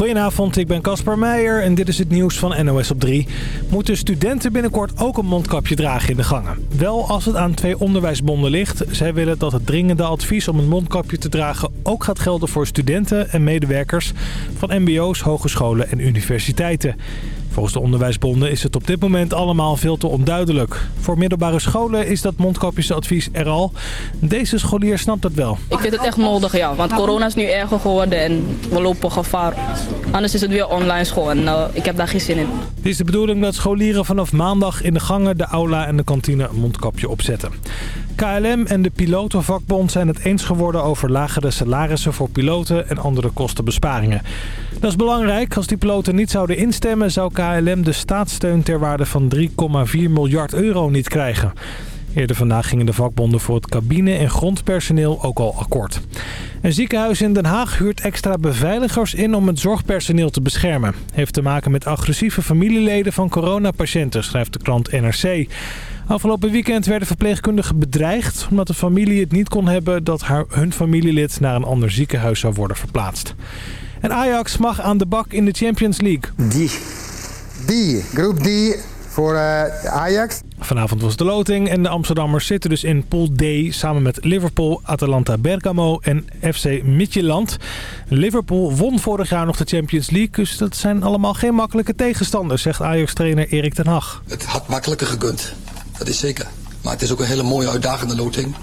Goedenavond, ik ben Casper Meijer en dit is het nieuws van NOS op 3. Moeten studenten binnenkort ook een mondkapje dragen in de gangen? Wel als het aan twee onderwijsbonden ligt. Zij willen dat het dringende advies om een mondkapje te dragen ook gaat gelden voor studenten en medewerkers van mbo's, hogescholen en universiteiten. Volgens de onderwijsbonden is het op dit moment allemaal veel te onduidelijk. Voor middelbare scholen is dat mondkapjesadvies er al. Deze scholier snapt het wel. Ik vind het echt nodig, ja. Want corona is nu erger geworden en we lopen gevaar. Anders is het weer online school en uh, ik heb daar geen zin in. Het is de bedoeling dat scholieren vanaf maandag in de gangen, de aula en de kantine een mondkapje opzetten. KLM en de pilotenvakbond zijn het eens geworden over lagere salarissen voor piloten en andere kostenbesparingen. Dat is belangrijk. Als die piloten niet zouden instemmen zou KLM de staatssteun ter waarde van 3,4 miljard euro niet krijgen. Eerder vandaag gingen de vakbonden voor het cabine- en grondpersoneel ook al akkoord. Een ziekenhuis in Den Haag huurt extra beveiligers in om het zorgpersoneel te beschermen. Heeft te maken met agressieve familieleden van coronapatiënten, schrijft de klant NRC. Afgelopen weekend werden verpleegkundigen bedreigd... omdat de familie het niet kon hebben dat haar, hun familielid naar een ander ziekenhuis zou worden verplaatst. En Ajax mag aan de bak in de Champions League. Die. Die. Groep D voor uh, Ajax. Vanavond was de loting en de Amsterdammers zitten dus in Pool D... samen met Liverpool, Atalanta Bergamo en FC Midtjylland. Liverpool won vorig jaar nog de Champions League... dus dat zijn allemaal geen makkelijke tegenstanders... zegt Ajax-trainer Erik ten Hag. Het had makkelijker gekund, dat is zeker. Maar het is ook een hele mooie uitdagende loting.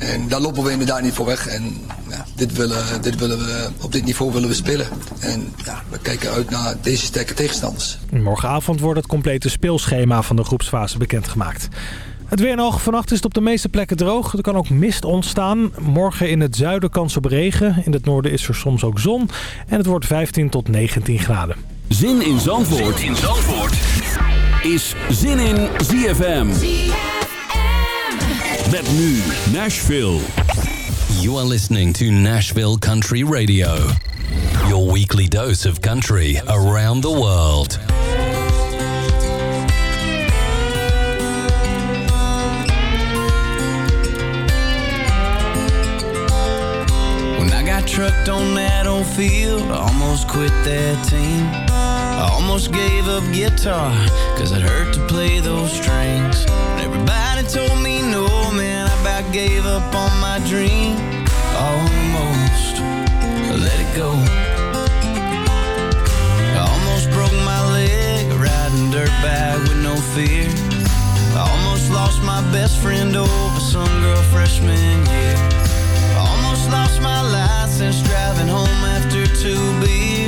En daar lopen we inderdaad niet voor weg. En ja, dit, willen, dit willen we, op dit niveau willen we spelen. En ja, we kijken uit naar deze sterke tegenstanders. Morgenavond wordt het complete speelschema van de groepsfase bekendgemaakt. Het weer nog. Vannacht is het op de meeste plekken droog. Er kan ook mist ontstaan. Morgen in het zuiden kans op regen. In het noorden is er soms ook zon. En het wordt 15 tot 19 graden. Zin in Zandvoort, zin in Zandvoort. is Zin in ZFM. Met nu Nashville. You are listening to Nashville Country Radio. Your weekly dose of country around the world. When I got trucked on that old field, I almost quit that team. I almost gave up guitar, cause it hurt to play those strings. And everybody told me gave up on my dream. Almost, let it go. I almost broke my leg, riding dirtbag with no fear. I almost lost my best friend over some girl freshman year. I almost lost my license driving home after two beers.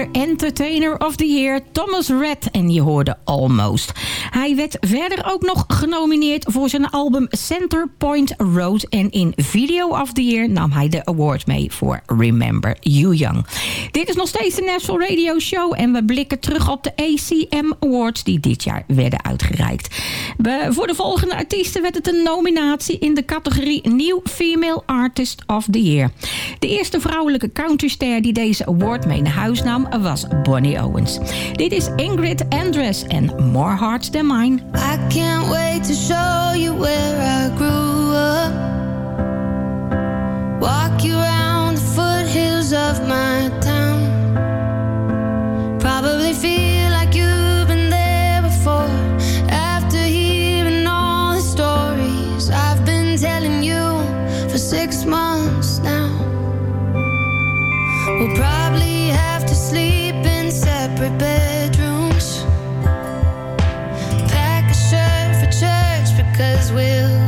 Entertainer of the Year, Thomas Red. En je hoorde Almost. Hij werd verder ook nog genomineerd voor zijn album Center Point Road. En in Video of the Year nam hij de award mee voor Remember You Young. Dit is nog steeds de National Radio Show. En we blikken terug op de ACM Awards die dit jaar werden uitgereikt. voor de volgende artiesten werd het een nominatie in de categorie New Female Artist of the Year. De eerste vrouwelijke countryster die deze award mee naar huis nam was Bonnie Owens. Dit is Ingrid Andress en More Hearts Than Mine. I can't wait to show you where I grew up. Walk you around the foothills of my town. Probably feel cause we'll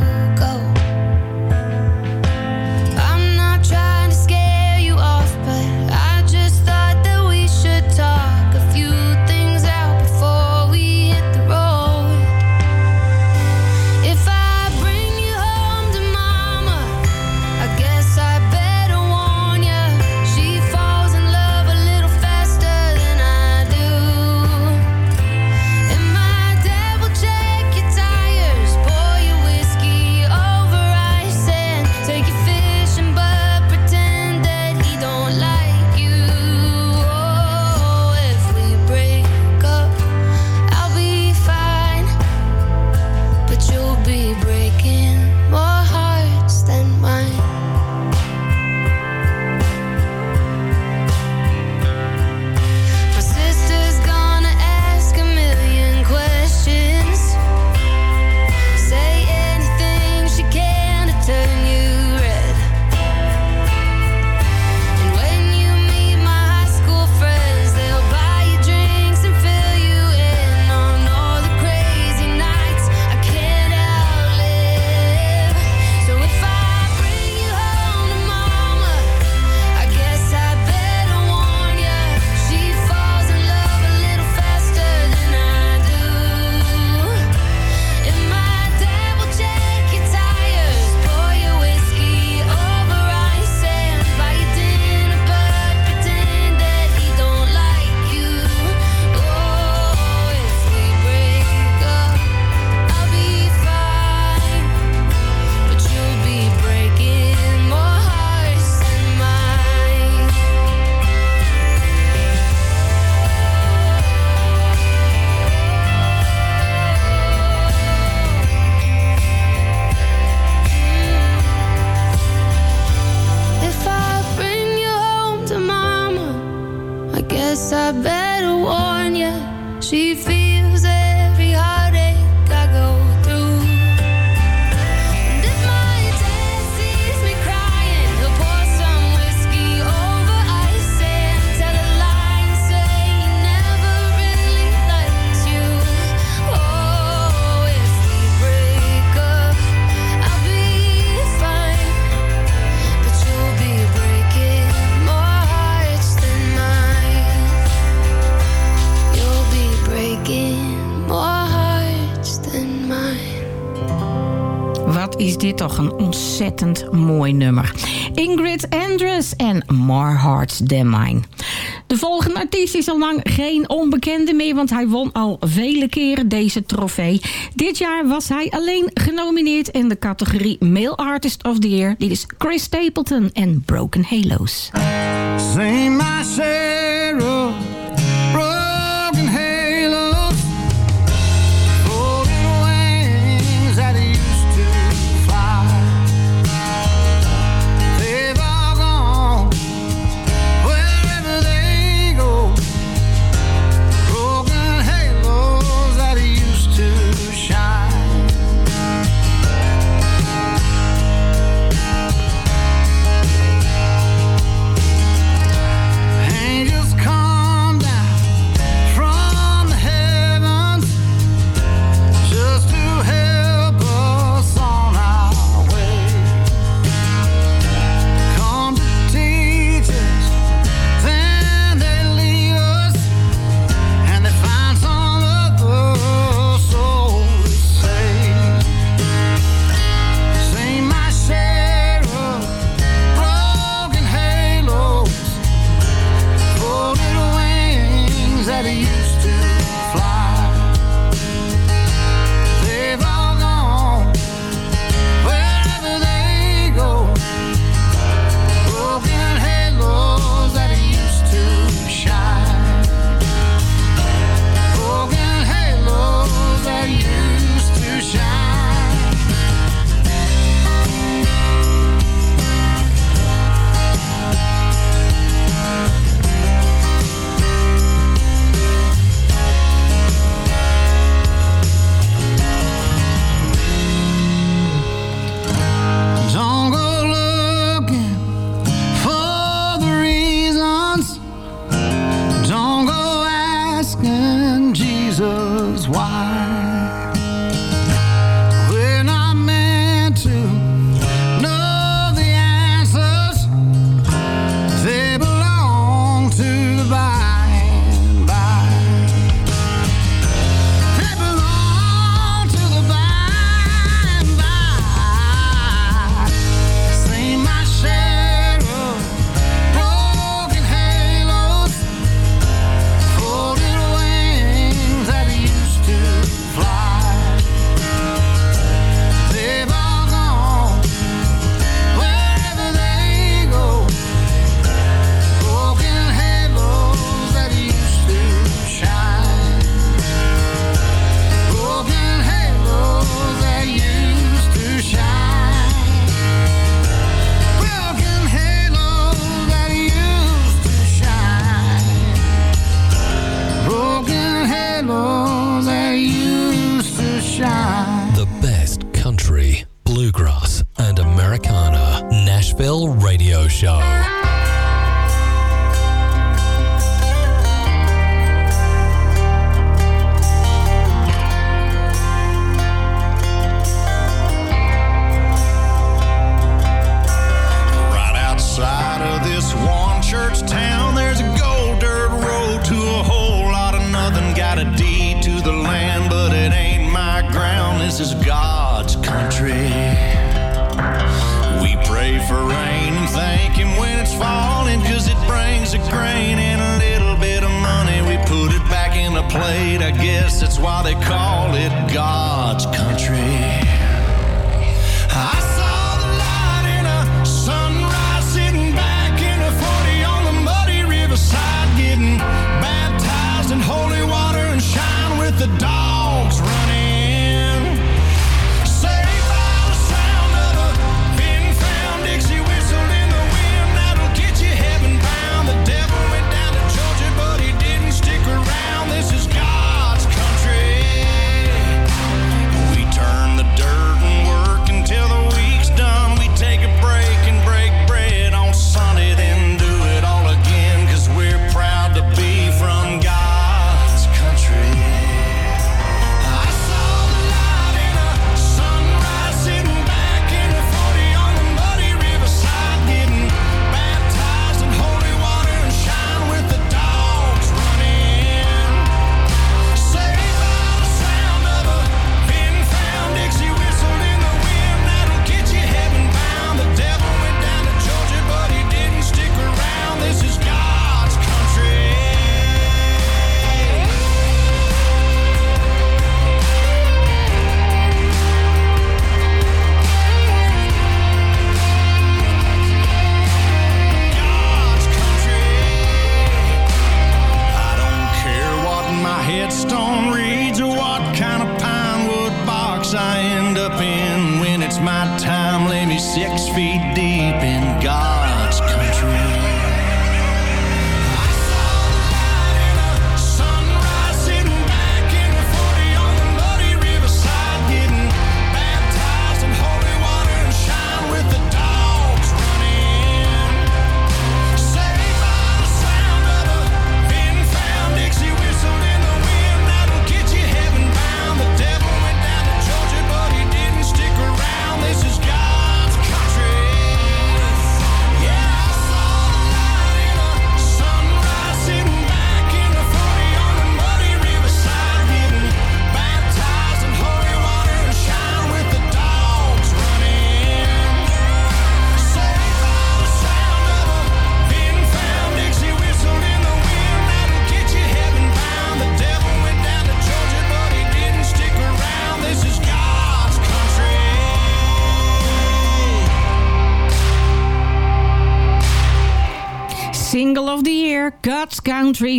She een ontzettend mooi nummer. Ingrid Andress en More Hearts Mine. De volgende artiest is al lang geen onbekende meer... want hij won al vele keren deze trofee. Dit jaar was hij alleen genomineerd in de categorie Male Artist of the Year. Dit is Chris Stapleton en Broken Halos.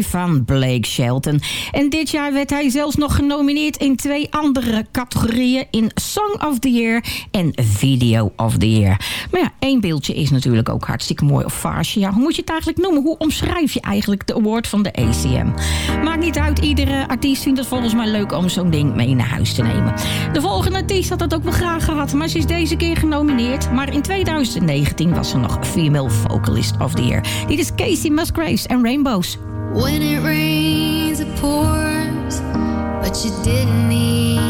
Van Blake Shelton. En dit jaar werd hij zelfs nog genomineerd in twee andere categorieën... in Song of the Year en Video of the Year. Maar ja, één beeldje is natuurlijk ook hartstikke mooi. Of farce, ja, hoe moet je het eigenlijk noemen? Hoe omschrijf je eigenlijk de award van de ACM? Maakt niet uit, iedere artiest vindt het volgens mij leuk... om zo'n ding mee naar huis te nemen. De volgende artiest had dat ook wel graag gehad... maar ze is deze keer genomineerd. Maar in 2019 was ze nog Female Vocalist of the Year. Dit is Casey Musgraves en Rainbows. When it rains, it pours, but you didn't need.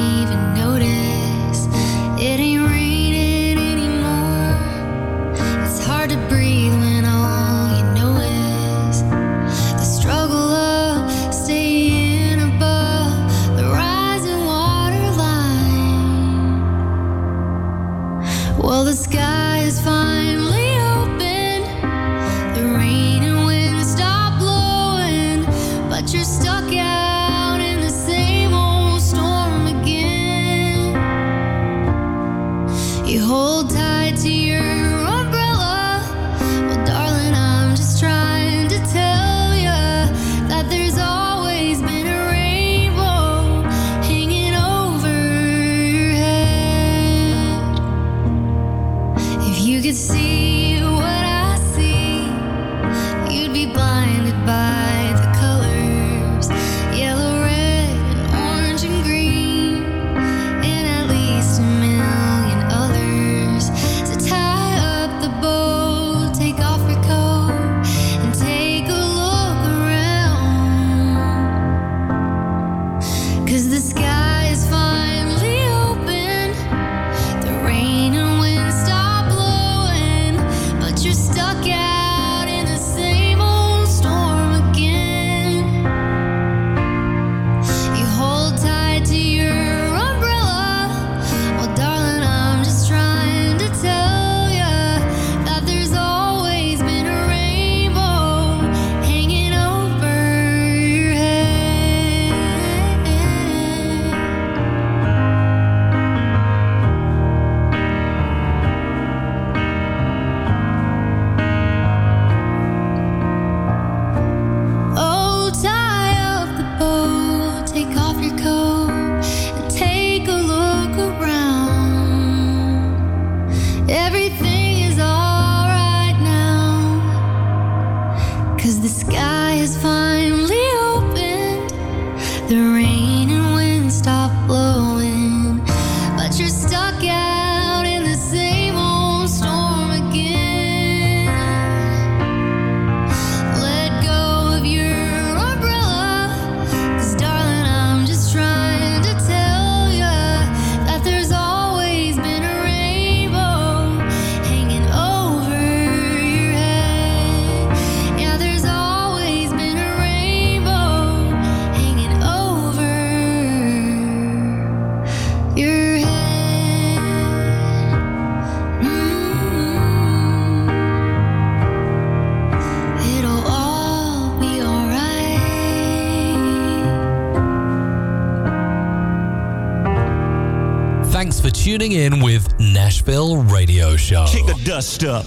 radio show. Kick the dust up.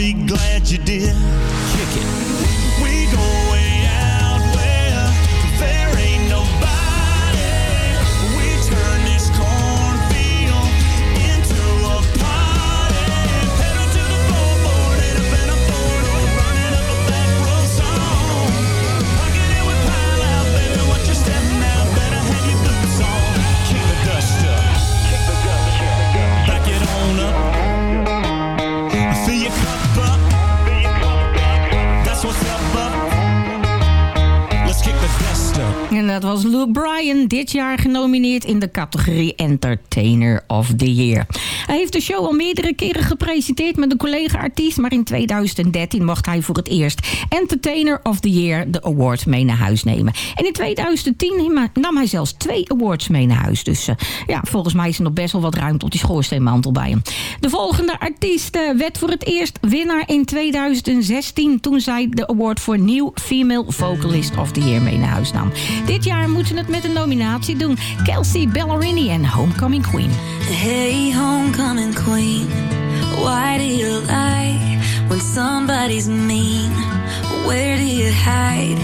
big jaar genomineerd in de categorie Entertainer of the Year. Hij heeft de show al meerdere keren gepresenteerd met een collega-artiest... maar in 2013 mocht hij voor het eerst Entertainer of the Year... de award mee naar huis nemen. En in 2010 nam hij zelfs twee awards mee naar huis. Dus eh, ja, volgens mij is er nog best wel wat ruimte op die schoorsteenmantel bij hem. De volgende artiest eh, werd voor het eerst winnaar in 2016... toen zij de award voor nieuw Female Vocalist of the Year mee naar huis nam. Dit jaar moeten het met een nominatie combinatie doen. Kelsey Ballerini en Homecoming Queen. Hey Homecoming Queen, why do you lie when somebody's mean? Where do you hide?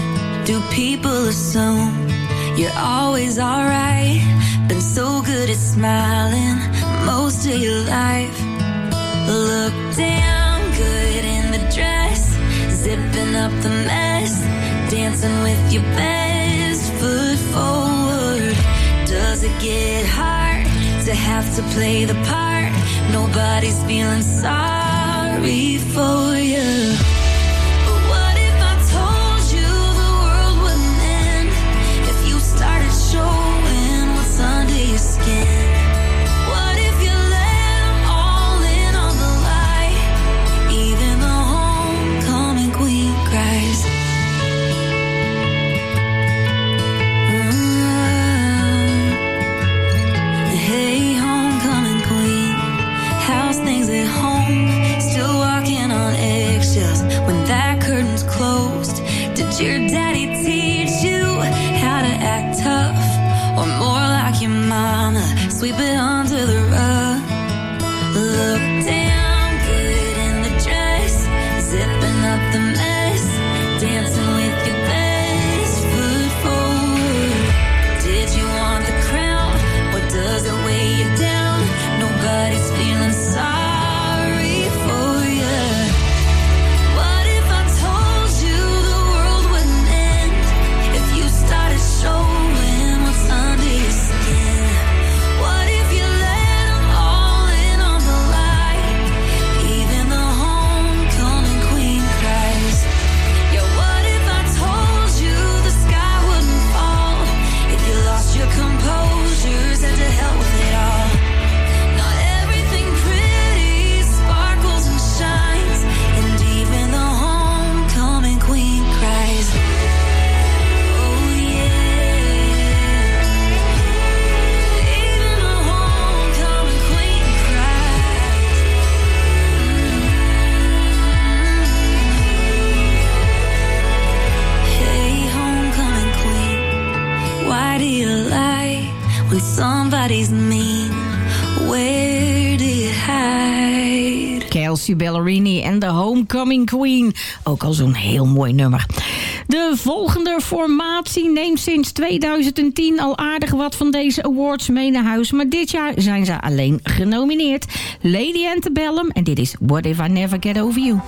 Do people assume you're always alright? Been so good at smiling most of your life. Look damn good in the dress, zipping up the mess, dancing with your best foot to have to play the part. Nobody's feeling sorry for you. Roxy Ballerini en The Homecoming Queen. Ook al zo'n heel mooi nummer. De volgende formatie neemt sinds 2010 al aardig wat van deze awards mee naar huis. Maar dit jaar zijn ze alleen genomineerd. Lady Antebellum en dit is What If I Never Get Over You.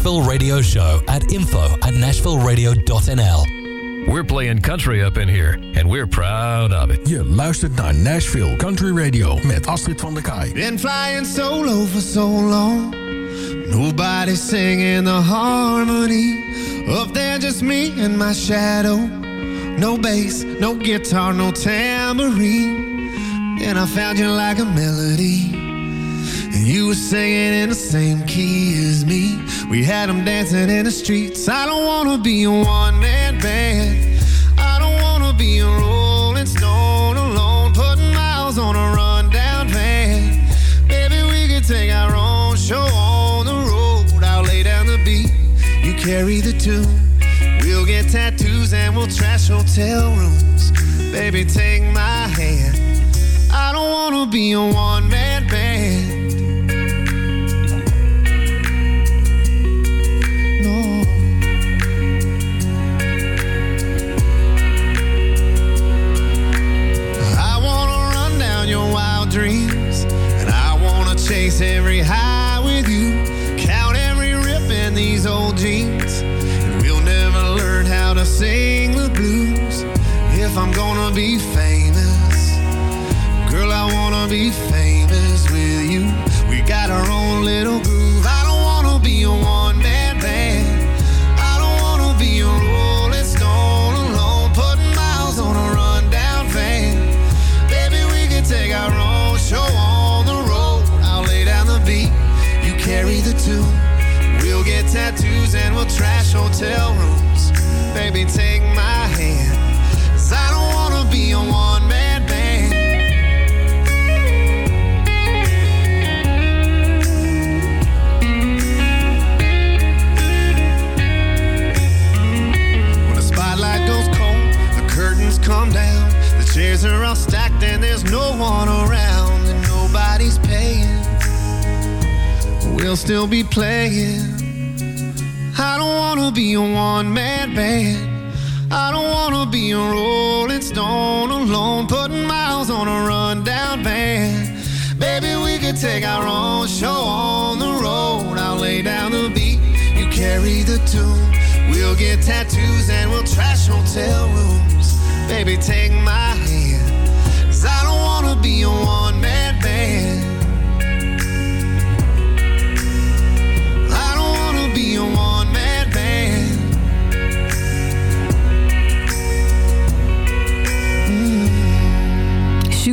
Nashville Radio Show at info at nashvilleradio.nl. We're playing country up in here, and we're proud of it. Je luistert naar Nashville Country Radio met Astrid van der Kaai. Been flying solo for so long. Nobody singing the harmony. Up there, just me and my shadow. No bass, no guitar, no tambourine. And I found you like a melody. And you were singing in the same key as me. We had them dancing in the streets. I don't wanna be a one man band. I don't wanna be a rolling stone alone, putting miles on a rundown van. Maybe we could take our own show on the road. I'll lay down the beat, you carry the tune. We'll get tattoos and we'll trash hotel rooms. Baby, take my hand. I don't wanna be a one man band. Be famous, girl, I wanna be famous with you. We got our own little groove. I don't wanna be a one man band. I don't wanna be a rolling stone alone, putting miles on a rundown van. Baby, we can take our own show on the road. I'll lay down the beat, you carry the tune. We'll get tattoos and we'll trash hotel rooms. Baby, take my hand. 'Cause I don't be a one man band. When the spotlight goes cold, the curtains come down. The chairs are all stacked and there's no one around and nobody's paying. We'll still be playing. I don't wanna be a one man band. I don't wanna be a rolling stone alone, putting miles on a rundown van. Baby, we could take our own show on the road. I'll lay down the beat, you carry the tune. We'll get tattoos and we'll trash hotel rooms. Baby, take my hand.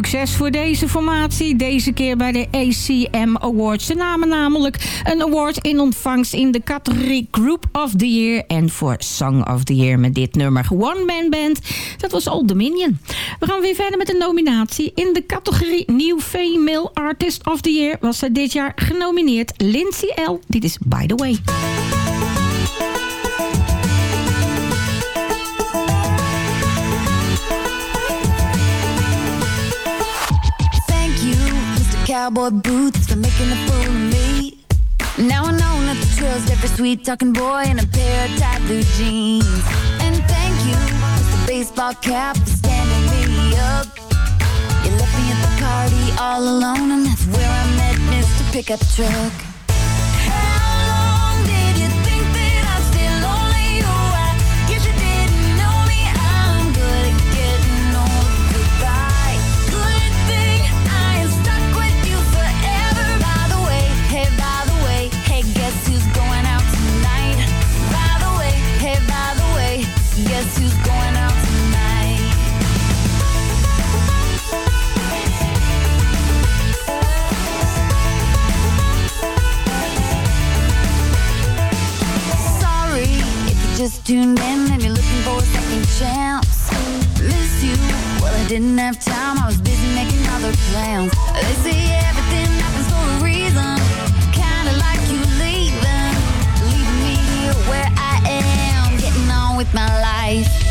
Succes voor deze formatie. Deze keer bij de ACM Awards. Ze namen namelijk een award in ontvangst in de categorie Group of the Year. En voor Song of the Year met dit nummer One Man Band. Dat was Old Dominion. We gaan weer verder met een nominatie. In de categorie New Female Artist of the Year was ze dit jaar genomineerd. Lindsay L. Dit is By The Way. Cowboy Boots, for making a fool of me. Now I know not to trust every sweet talking boy in a pair of tight blue jeans. And thank you, Mr. Baseball Cap, for standing me up. You left me at the party all alone, and that's where I met Mr. Pickup Truck. Tuned in and you're looking for a second chance. Miss you, well I didn't have time. I was busy making other plans. They say everything happens for a reason. Kinda like you leaving, leaving me here where I am, getting on with my life.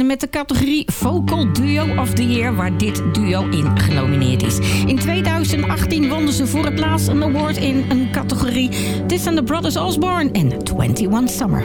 en met de categorie Vocal Duo of the Year, waar dit duo in genomineerd is. In 2018 wonnen ze voor het laatst een award in een categorie. This and the Brothers Osborne en 21 Summer.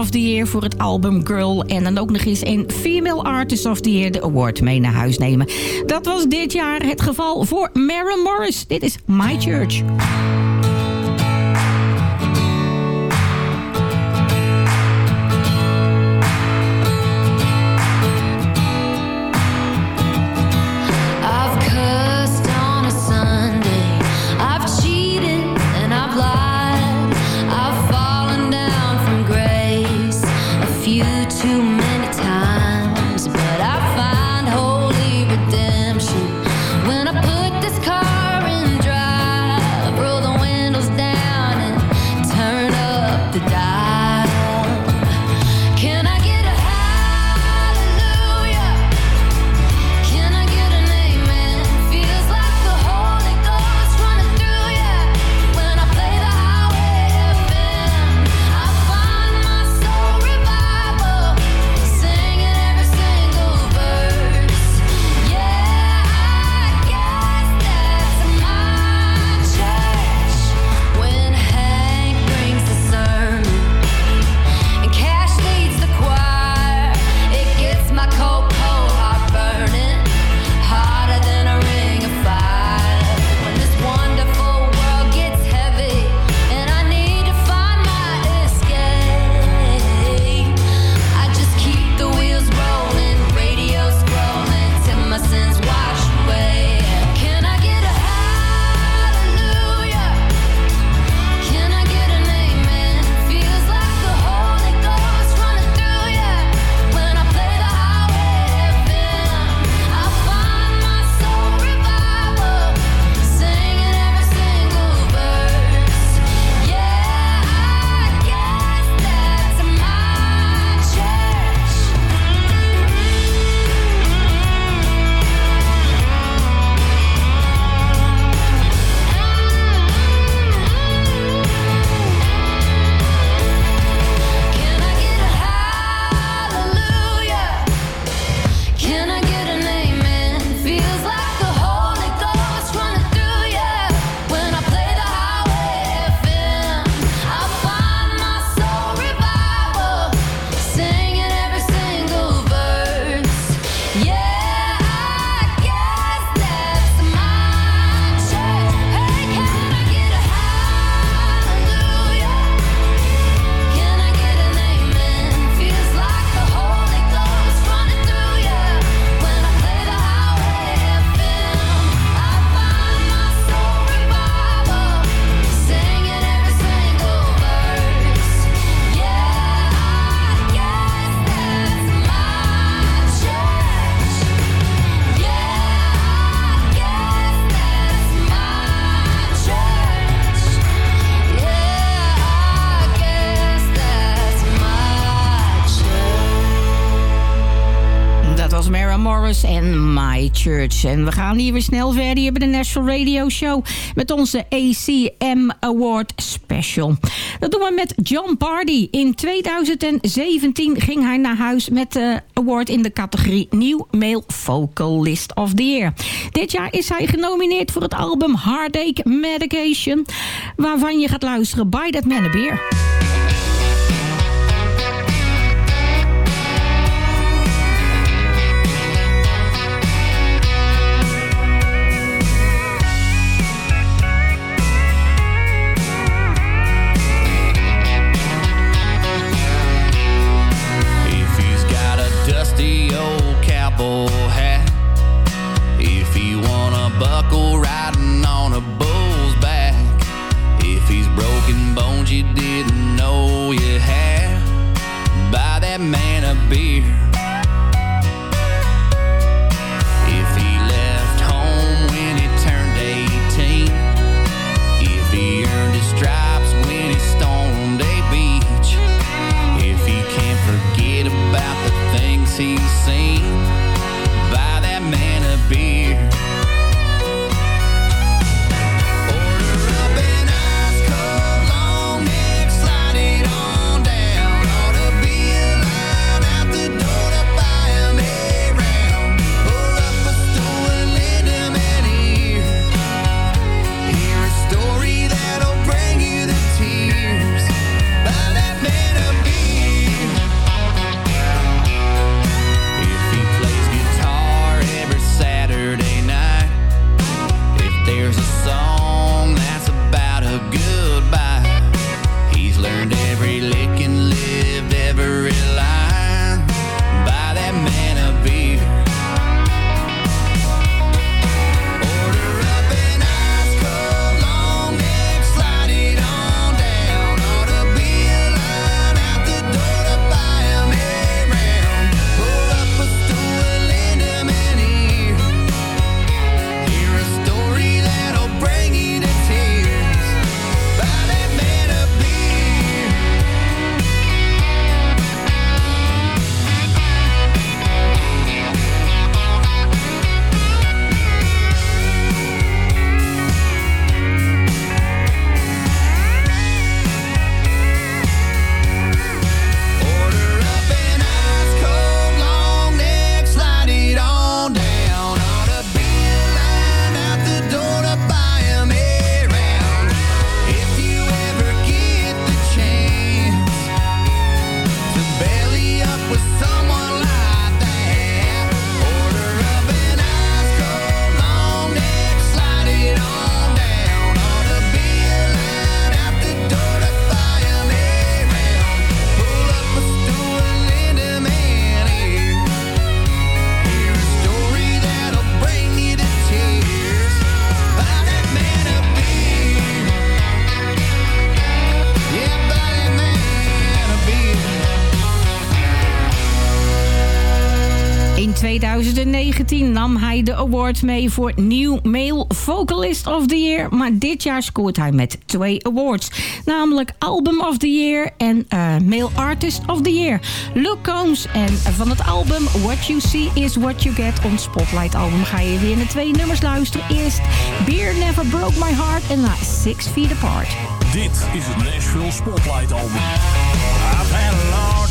of the Year voor het album Girl. En dan ook nog eens een Female Artist of the Year de award mee naar huis nemen. Dat was dit jaar het geval voor Maren Morris. Dit is My Church. Church. En we gaan hier weer snel verder hier bij de National Radio Show... met onze ACM Award Special. Dat doen we met John Party. In 2017 ging hij naar huis met de award in de categorie New Male Vocalist of the Year. Dit jaar is hij genomineerd voor het album Heartache Medication... waarvan je gaat luisteren By That Man Beer. Mee voor New Male Vocalist of the Year. Maar dit jaar scoort hij met twee awards. Namelijk Album of the Year en eh, Male Artist of the Year. Luke Combs en van het album What You See Is What You Get. Ons Spotlight album ga je weer naar twee nummers luisteren. Eerst Beer Never Broke My Heart en na Six Feet Apart. Dit is het Nashville Spotlight Album. I've a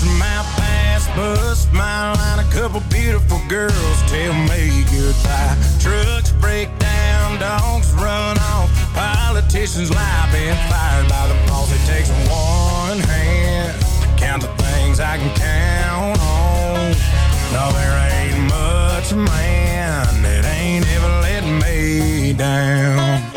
amount bust smile, and a couple beautiful girls tell me goodbye. Trucks break down, dogs run off, politicians lie, been fired by the boss. It takes one hand to count the things I can count on. No, there ain't much man that ain't ever let me down.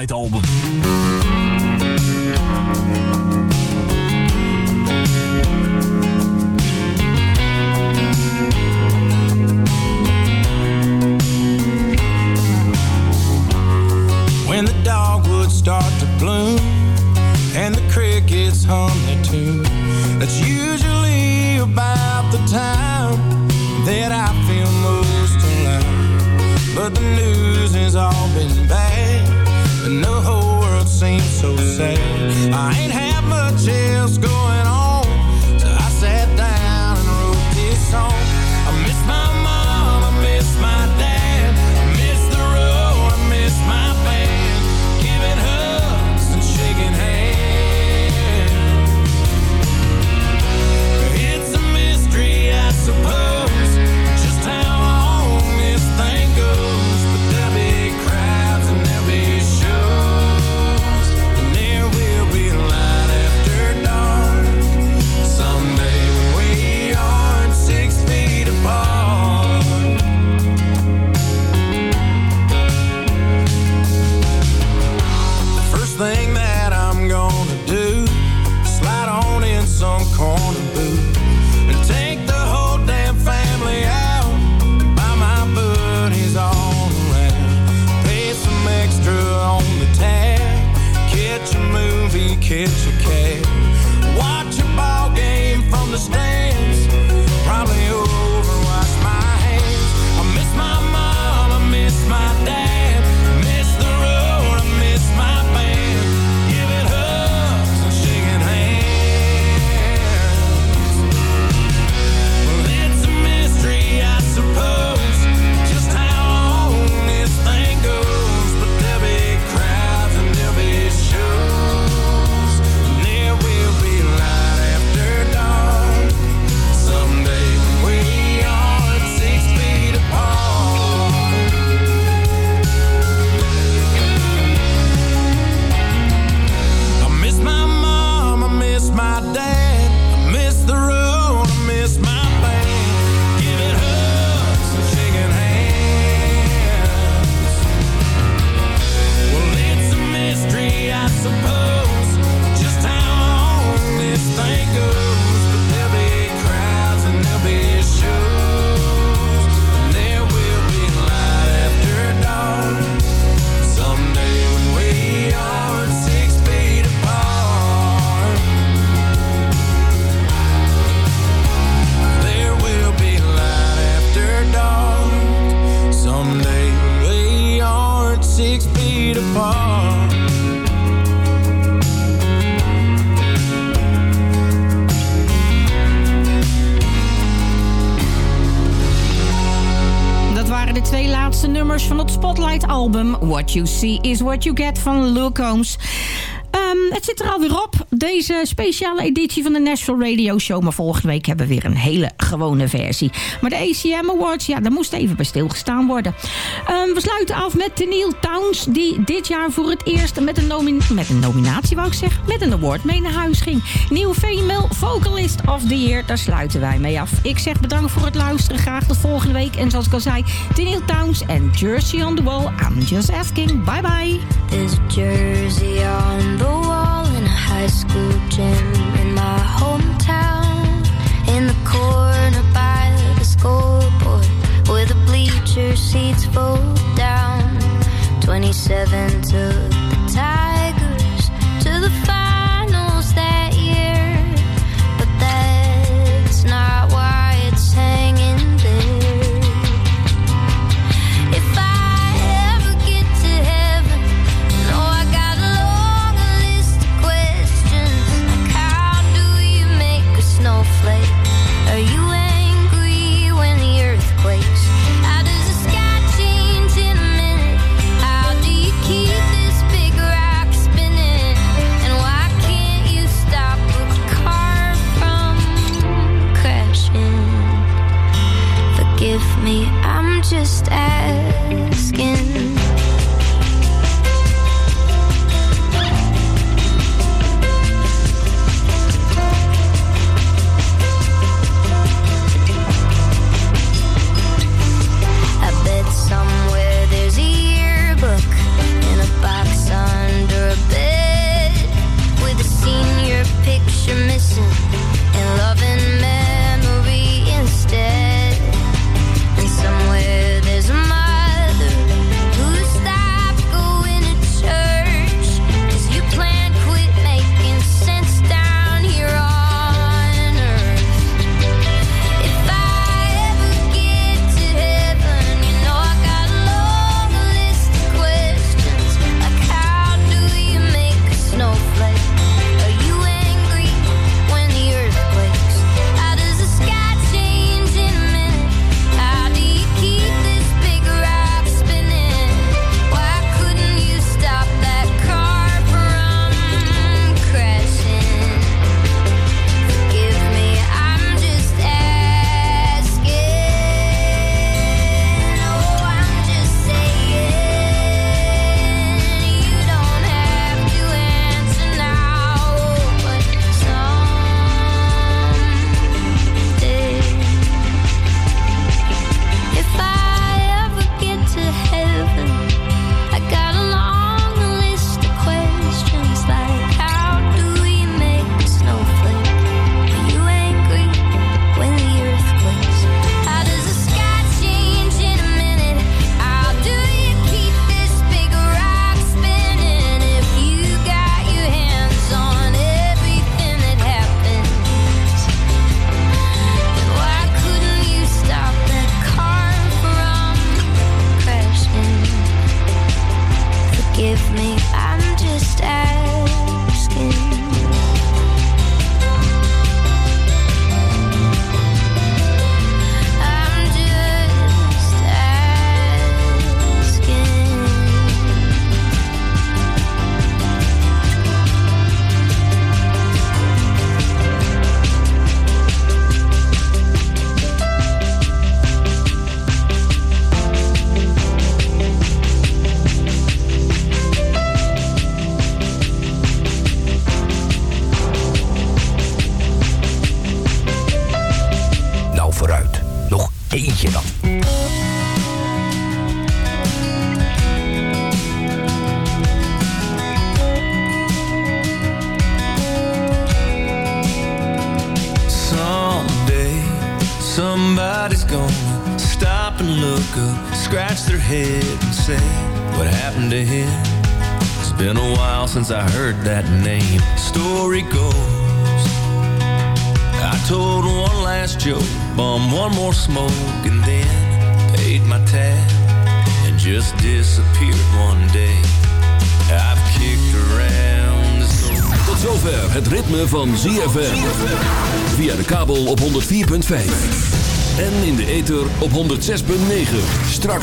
Light album. album What You See Is What You Get van Luke Combs. Ehm, het zit er alweer op deze speciale editie van de National Radio Show. Maar volgende week hebben we weer een hele gewone versie. Maar de ACM Awards, ja, daar moest even bij stilgestaan worden. Ehm, we sluiten af met Teniel Towns, die dit jaar voor het eerst met een, met een nominatie, wou ik zeggen, met een award mee naar huis ging. Nieuw Female Vocalist of the Year, daar sluiten wij mee af. Ik zeg bedankt voor het luisteren, graag tot volgende week. En zoals ik al zei, Teniel Towns en Jersey on the Wall. I'm just asking, bye bye. Is Jersey on the wall. high school gym in my hometown, in the corner by the scoreboard, where the bleacher seats fold down. 27 to the time. just